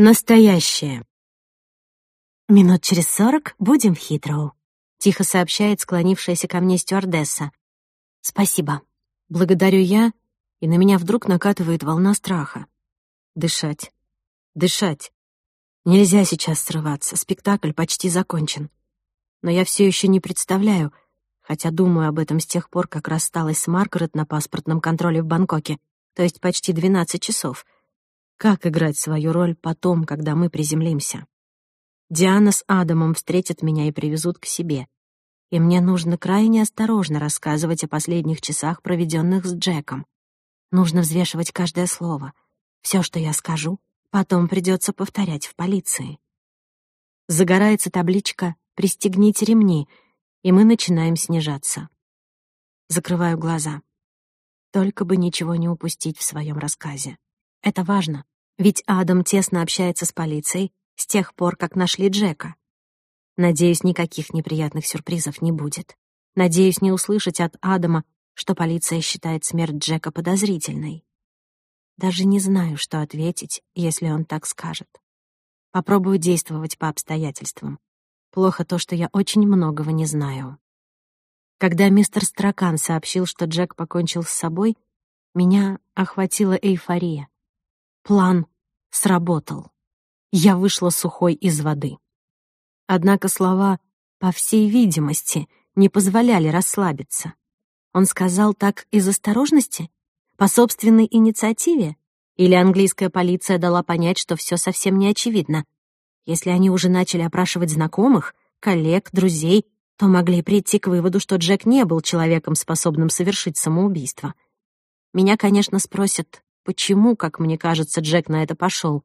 настоящее. «Минут через сорок будем в Хитроу», — тихо сообщает склонившаяся ко мне стюардесса. «Спасибо». Благодарю я, и на меня вдруг накатывает волна страха. Дышать. Дышать. Нельзя сейчас срываться, спектакль почти закончен. Но я все еще не представляю, хотя думаю об этом с тех пор, как рассталась с Маргарет на паспортном контроле в Бангкоке, то есть почти 12 часов — как играть свою роль потом, когда мы приземлимся. Диана с Адамом встретят меня и привезут к себе. И мне нужно крайне осторожно рассказывать о последних часах, проведенных с Джеком. Нужно взвешивать каждое слово. Все, что я скажу, потом придется повторять в полиции. Загорается табличка «Пристегните ремни», и мы начинаем снижаться. Закрываю глаза. Только бы ничего не упустить в своем рассказе. Это важно, ведь Адам тесно общается с полицией с тех пор, как нашли Джека. Надеюсь, никаких неприятных сюрпризов не будет. Надеюсь не услышать от Адама, что полиция считает смерть Джека подозрительной. Даже не знаю, что ответить, если он так скажет. Попробую действовать по обстоятельствам. Плохо то, что я очень многого не знаю. Когда мистер Стракан сообщил, что Джек покончил с собой, меня охватила эйфория. План сработал. Я вышла сухой из воды. Однако слова «по всей видимости» не позволяли расслабиться. Он сказал так из осторожности? По собственной инициативе? Или английская полиция дала понять, что все совсем не очевидно? Если они уже начали опрашивать знакомых, коллег, друзей, то могли прийти к выводу, что Джек не был человеком, способным совершить самоубийство. Меня, конечно, спросят, почему, как мне кажется, Джек на это пошел.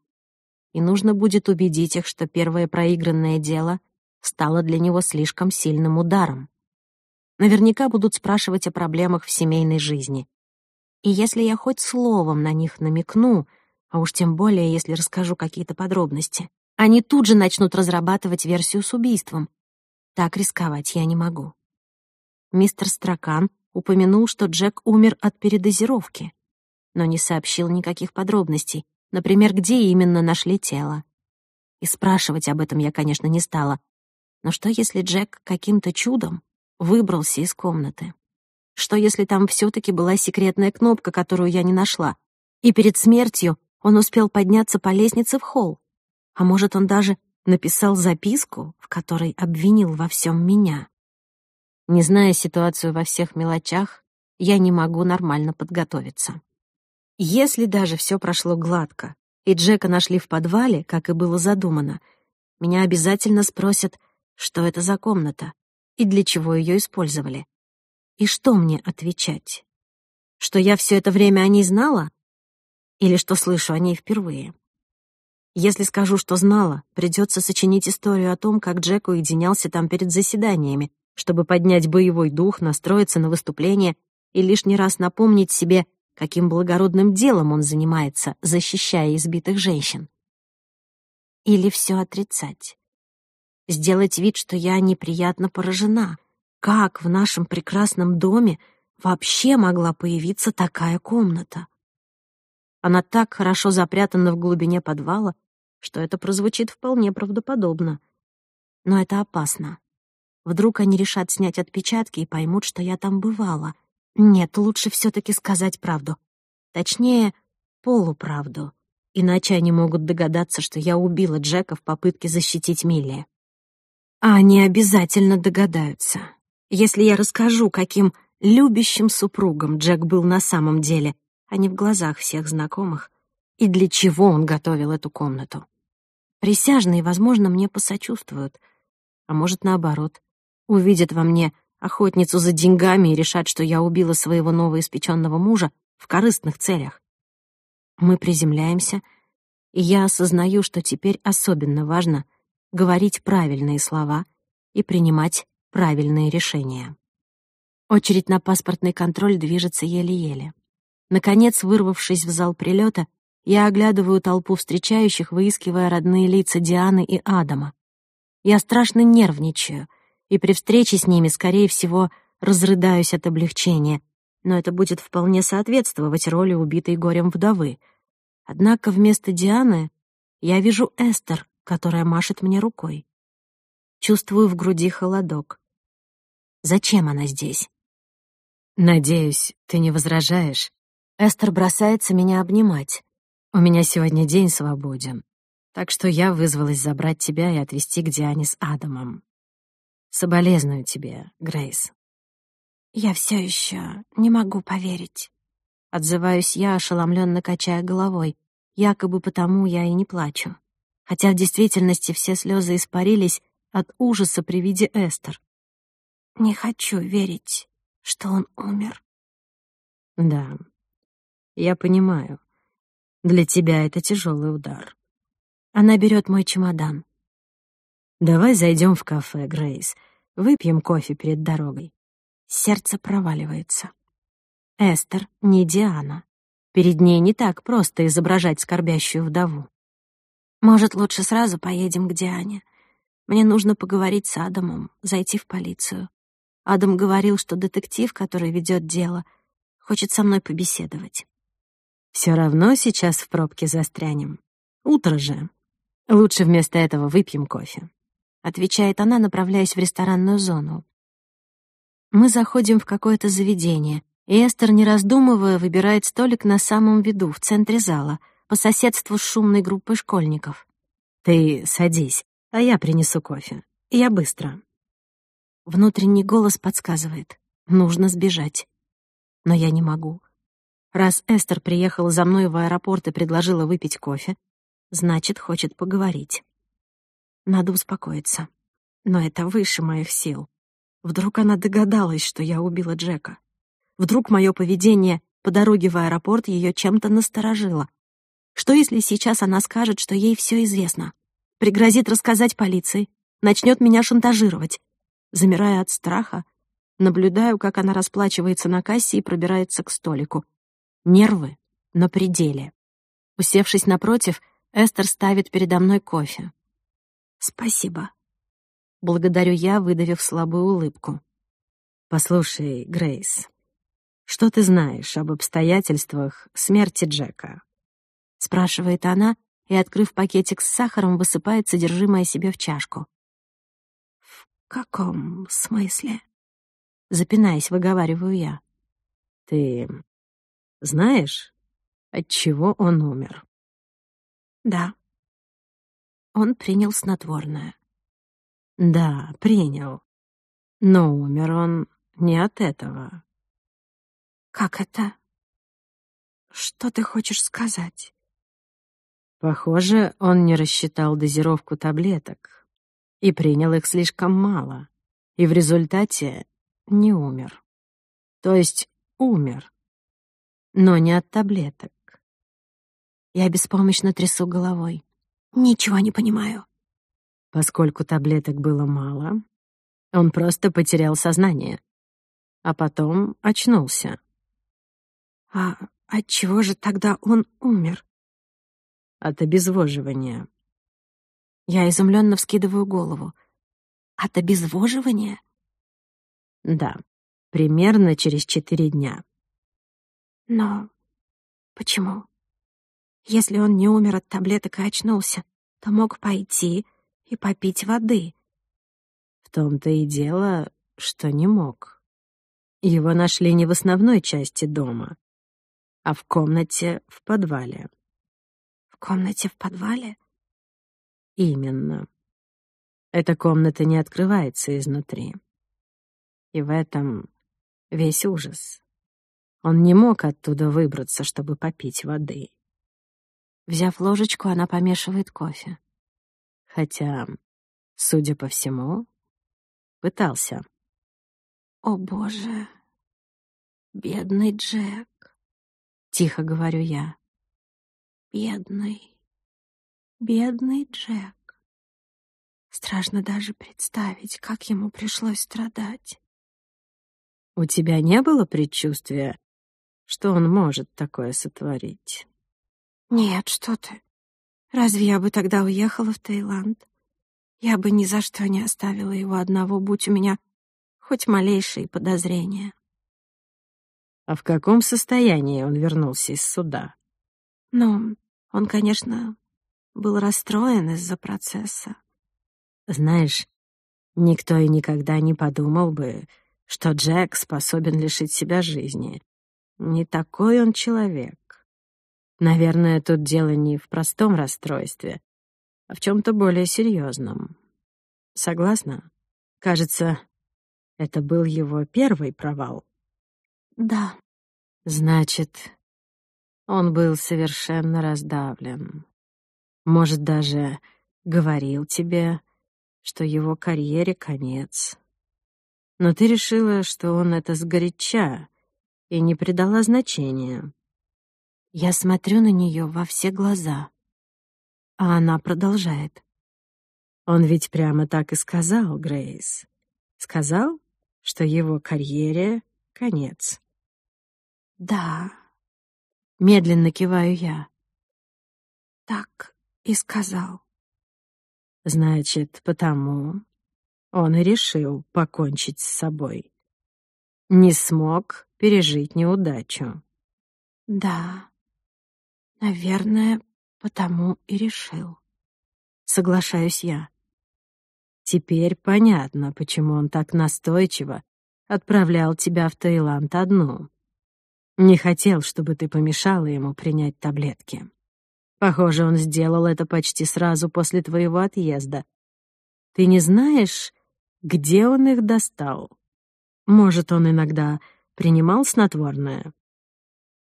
И нужно будет убедить их, что первое проигранное дело стало для него слишком сильным ударом. Наверняка будут спрашивать о проблемах в семейной жизни. И если я хоть словом на них намекну, а уж тем более, если расскажу какие-то подробности, они тут же начнут разрабатывать версию с убийством. Так рисковать я не могу. Мистер Стракан упомянул, что Джек умер от передозировки но не сообщил никаких подробностей, например, где именно нашли тело. И спрашивать об этом я, конечно, не стала. Но что, если Джек каким-то чудом выбрался из комнаты? Что, если там все таки была секретная кнопка, которую я не нашла? И перед смертью он успел подняться по лестнице в холл? А может, он даже написал записку, в которой обвинил во всем меня? Не зная ситуацию во всех мелочах, я не могу нормально подготовиться. Если даже все прошло гладко, и Джека нашли в подвале, как и было задумано, меня обязательно спросят, что это за комната и для чего ее использовали. И что мне отвечать? Что я все это время о ней знала? Или что слышу о ней впервые? Если скажу, что знала, придется сочинить историю о том, как Джек уединялся там перед заседаниями, чтобы поднять боевой дух, настроиться на выступление и лишний раз напомнить себе, каким благородным делом он занимается, защищая избитых женщин. Или все отрицать. Сделать вид, что я неприятно поражена. Как в нашем прекрасном доме вообще могла появиться такая комната? Она так хорошо запрятана в глубине подвала, что это прозвучит вполне правдоподобно. Но это опасно. Вдруг они решат снять отпечатки и поймут, что я там бывала — нет, лучше все-таки сказать правду. Точнее, полуправду. Иначе они могут догадаться, что я убила Джека в попытке защитить Милли. А они обязательно догадаются. Если я расскажу, каким любящим супругом Джек был на самом деле, а не в глазах всех знакомых, и для чего он готовил эту комнату. Присяжные, возможно, мне посочувствуют, а может, наоборот, увидят во мне — охотницу за деньгами и решать, что я убила своего новоиспеченного мужа в корыстных целях. Мы приземляемся, и я осознаю, что теперь особенно важно говорить правильные слова и принимать правильные решения. Очередь на паспортный контроль движется еле-еле. Наконец, вырвавшись в зал прилета, я оглядываю толпу встречающих, выискивая родные лица Дианы и Адама. Я страшно нервничаю, и при встрече с ними, скорее всего, разрыдаюсь от облегчения, но это будет вполне соответствовать роли убитой горем вдовы. Однако вместо Дианы я вижу Эстер, которая машет мне рукой. Чувствую в груди холодок. Зачем она здесь? «Надеюсь, ты не возражаешь?» Эстер бросается меня обнимать. «У меня сегодня день свободен, так что я вызвалась забрать тебя и отвезти к Диане с Адамом соболезную тебе, Грейс». «Я все еще не могу поверить», — отзываюсь я, ошеломленно качая головой, якобы потому я и не плачу. Хотя в действительности все слезы испарились от ужаса при виде Эстер. «Не хочу верить, что он умер». «Да, я понимаю. Для тебя это тяжелый удар». Она берет мой чемодан. «Давай зайдем в кафе, Грейс. Выпьем кофе перед дорогой. Сердце проваливается. Эстер не Диана. Перед ней не так просто изображать скорбящую вдову. Может, лучше сразу поедем к Диане. Мне нужно поговорить с Адамом, зайти в полицию. Адам говорил, что детектив, который ведет дело, хочет со мной побеседовать. Все равно сейчас в пробке застрянем. Утро же. Лучше вместо этого выпьем кофе отвечает она, направляясь в ресторанную зону. Мы заходим в какое-то заведение, и Эстер, не раздумывая, выбирает столик на самом виду, в центре зала, по соседству с шумной группой школьников. «Ты садись, а я принесу кофе. Я быстро». Внутренний голос подсказывает. Нужно сбежать. Но я не могу. Раз Эстер приехала за мной в аэропорт и предложила выпить кофе, значит, хочет поговорить. Надо успокоиться. Но это выше моих сил. Вдруг она догадалась, что я убила Джека. Вдруг мое поведение по дороге в аэропорт ее чем-то насторожило. Что, если сейчас она скажет, что ей все известно? Пригрозит рассказать полиции, начнет меня шантажировать. Замирая от страха, наблюдаю, как она расплачивается на кассе и пробирается к столику. Нервы на пределе. Усевшись напротив, Эстер ставит передо мной кофе. «Спасибо». Благодарю я, выдавив слабую улыбку. «Послушай, Грейс, что ты знаешь об обстоятельствах смерти Джека?» Спрашивает она и, открыв пакетик с сахаром, высыпает содержимое себе в чашку. «В каком смысле?» Запинаясь, выговариваю я. «Ты знаешь, от чего он умер?» «Да», он принял снотворное. Да, принял. Но умер он не от этого. Как это? Что ты хочешь сказать? Похоже, он не рассчитал дозировку таблеток и принял их слишком мало, и в результате не умер. То есть умер, но не от таблеток. Я беспомощно трясу головой. Ничего не понимаю. Поскольку таблеток было мало, он просто потерял сознание, а потом очнулся. А от чего же тогда он умер? От обезвоживания. Я изумленно вскидываю голову. От обезвоживания? Да, примерно через четыре дня. Но почему? Если он не умер от таблеток и очнулся, то мог пойти и попить воды. В том-то и дело, что не мог. Его нашли не в основной части дома, а в комнате в подвале. В комнате в подвале? Именно. Эта комната не открывается изнутри. И в этом весь ужас. Он не мог оттуда выбраться, чтобы попить воды. Взяв ложечку, она помешивает кофе. Хотя, судя по всему, пытался. «О, боже! Бедный Джек!» — тихо говорю я. «Бедный, бедный Джек!» Страшно даже представить, как ему пришлось страдать. «У тебя не было предчувствия, что он может такое сотворить?» Нет, что ты. Разве я бы тогда уехала в Таиланд? Я бы ни за что не оставила его одного, будь у меня хоть малейшие подозрения. А в каком состоянии он вернулся из суда? Ну, он, конечно, был расстроен из-за процесса. Знаешь, никто и никогда не подумал бы, что Наверное, тут дело не в простом расстройстве, а в чем-то более серьезном. Согласна? Кажется, это был его первый провал. Да. Значит, он был совершенно раздавлен. Может, даже говорил тебе, что его карьере конец. Но ты решила, что он это сгоряча, и не придала значения. Я смотрю на нее во все глаза. А она продолжает. Он ведь прямо так и сказал, Грейс. Сказал, что его карьере конец. Да. Медленно киваю я. Так и сказал. Значит, потому он решил покончить с собой. Не смог пережить неудачу. Да. Наверное, потому и решил. Соглашаюсь я. Теперь понятно, почему он так настойчиво отправлял тебя в Таиланд одну. Не хотел, чтобы ты помешала ему принять таблетки. Похоже, он сделал это почти сразу после твоего отъезда. Ты не знаешь, где он их достал? Может, он иногда принимал снотворное?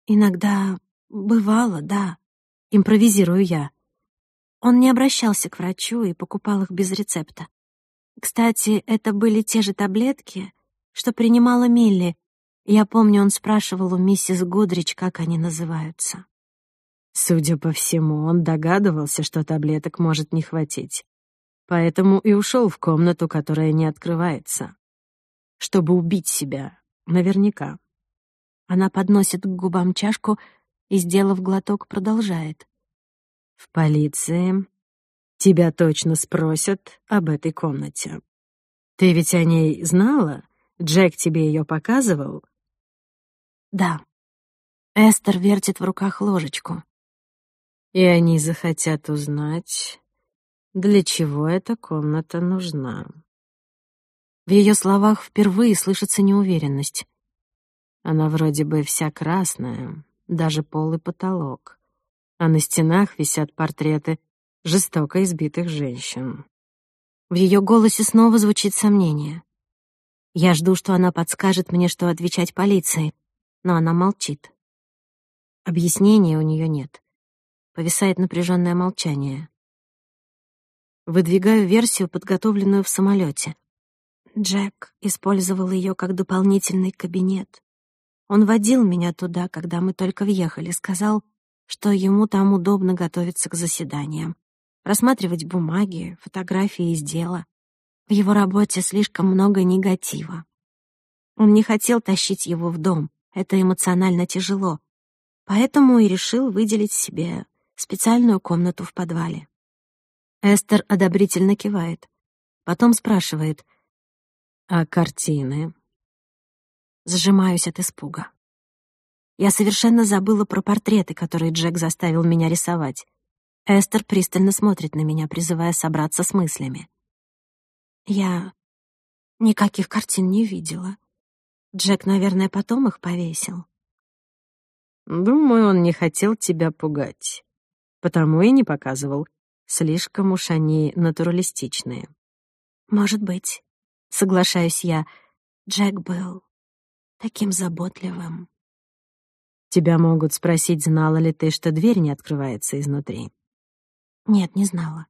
Иногда «Бывало, да», — импровизирую я. Он не обращался к врачу и покупал их без рецепта. Кстати, это были те же таблетки, что принимала Милли. Я помню, он спрашивал у миссис Гудрич, как они называются. Судя по всему, он догадывался, что таблеток может не хватить. Поэтому и ушел в комнату, которая не открывается. Чтобы убить себя, наверняка. Она подносит к губам чашку, и, сделав глоток, продолжает. «В полиции тебя точно спросят об этой комнате. Ты ведь о ней знала? Джек тебе ее показывал?» «Да». Эстер вертит в руках ложечку. «И они захотят узнать, для чего эта комната нужна». В ее словах впервые слышится неуверенность. Она вроде бы вся красная, даже пол и потолок. А на стенах висят портреты жестоко избитых женщин. В ее голосе снова звучит сомнение. Я жду, что она подскажет мне, что отвечать полиции, но она молчит. Объяснения у нее нет. Повисает напряженное молчание. Выдвигаю версию, подготовленную в самолете. Джек использовал ее как дополнительный кабинет. Он водил меня туда, когда мы только въехали, сказал, что ему там удобно готовиться к заседаниям, рассматривать бумаги, фотографии из дела. В его работе слишком много негатива. Он не хотел тащить его в дом, это эмоционально тяжело, поэтому и решил выделить себе специальную комнату в подвале. Эстер одобрительно кивает, потом спрашивает, «А картины?» зажимаюсь от испуга. Я совершенно забыла про портреты, которые Джек заставил меня рисовать. Эстер пристально смотрит на меня, призывая собраться с мыслями. Я никаких картин не видела. Джек, наверное, потом их повесил. Думаю, он не хотел тебя пугать. Потому и не показывал. Слишком уж они натуралистичные. Может быть. Соглашаюсь я. Джек был таким заботливым. Тебя могут спросить, знала ли ты, что дверь не открывается изнутри. Нет, не знала.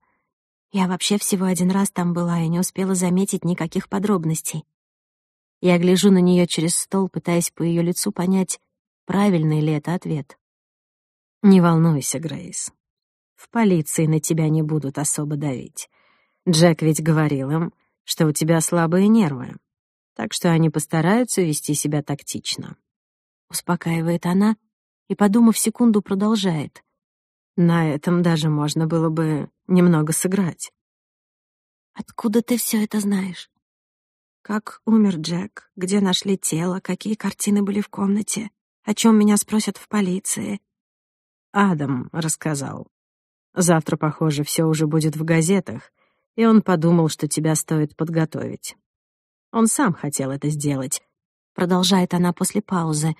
Я вообще всего один раз там была и не успела заметить никаких подробностей. Я гляжу на нее через стол, пытаясь по ее лицу понять, правильный ли это ответ. Не волнуйся, Грейс. В полиции на тебя не будут особо давить. Джек ведь говорил им, что у тебя слабые нервы так что они постараются вести себя тактично. Успокаивает она и, подумав секунду, продолжает. На этом даже можно было бы немного сыграть. «Откуда ты все это знаешь?» «Как умер Джек? Где нашли тело? Какие картины были в комнате? О чем меня спросят в полиции?» Адам рассказал. «Завтра, похоже, все уже будет в газетах, и он подумал, что тебя стоит подготовить». Он сам хотел это сделать. Продолжает она после паузы.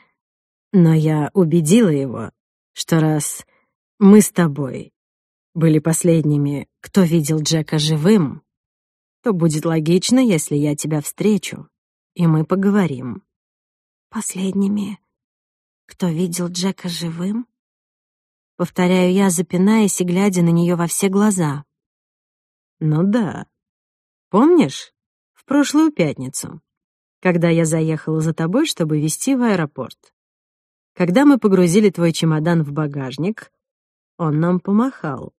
Но я убедила его, что раз мы с тобой были последними, кто видел Джека живым, то будет логично, если я тебя встречу, и мы поговорим. Последними, кто видел Джека живым? Повторяю я, запинаясь и глядя на нее во все глаза. Ну да. Помнишь, прошлую пятницу, когда я заехала за тобой, чтобы вести в аэропорт. Когда мы погрузили твой чемодан в багажник, он нам помахал.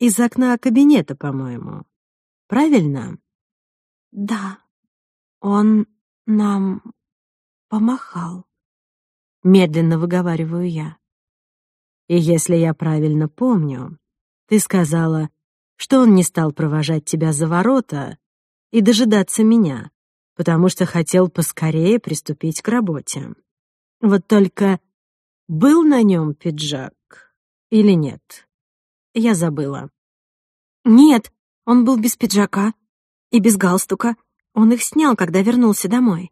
Из окна кабинета, по-моему. Правильно? Да. Он нам помахал. Медленно выговариваю я. И если я правильно помню, ты сказала, что он не стал провожать тебя за ворота, и дожидаться меня, потому что хотел поскорее приступить к работе. Вот только был на нем пиджак или нет? Я забыла. Нет, он был без пиджака и без галстука. Он их снял, когда вернулся домой.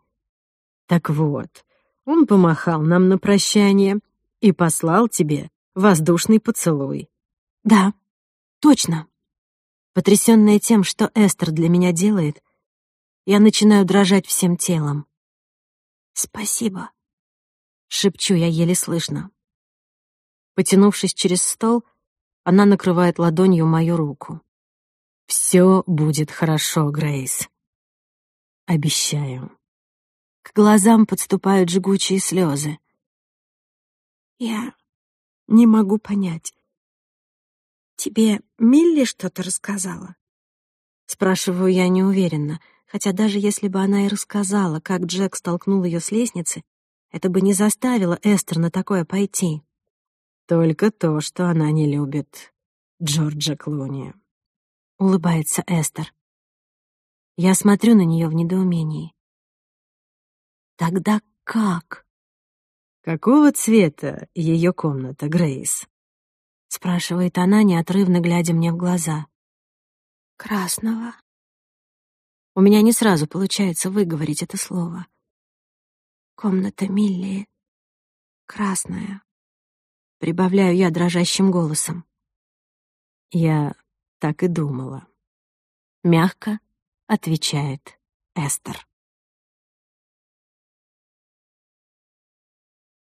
Так вот, он помахал нам на прощание и послал тебе воздушный поцелуй. Да, точно. Потрясённая тем, что Эстер для меня делает, я начинаю дрожать всем телом. «Спасибо», — шепчу я еле слышно. Потянувшись через стол, она накрывает ладонью мою руку. «Всё будет хорошо, Грейс. Обещаю». К глазам подступают жгучие слёзы. «Я не могу понять, Тебе Милли что-то рассказала?» Спрашиваю я неуверенно, хотя даже если бы она и рассказала, как Джек столкнул ее с лестницы, это бы не заставило Эстер на такое пойти. Только то, что она не любит Джорджа Клуни. Улыбается Эстер. Я смотрю на нее в недоумении. Тогда как? Какого цвета ее комната, Грейс? спрашивает она, неотрывно глядя мне в глаза. «Красного?» У меня не сразу получается выговорить это слово. «Комната Милли красная», — прибавляю я дрожащим голосом. «Я так и думала», — мягко отвечает Эстер.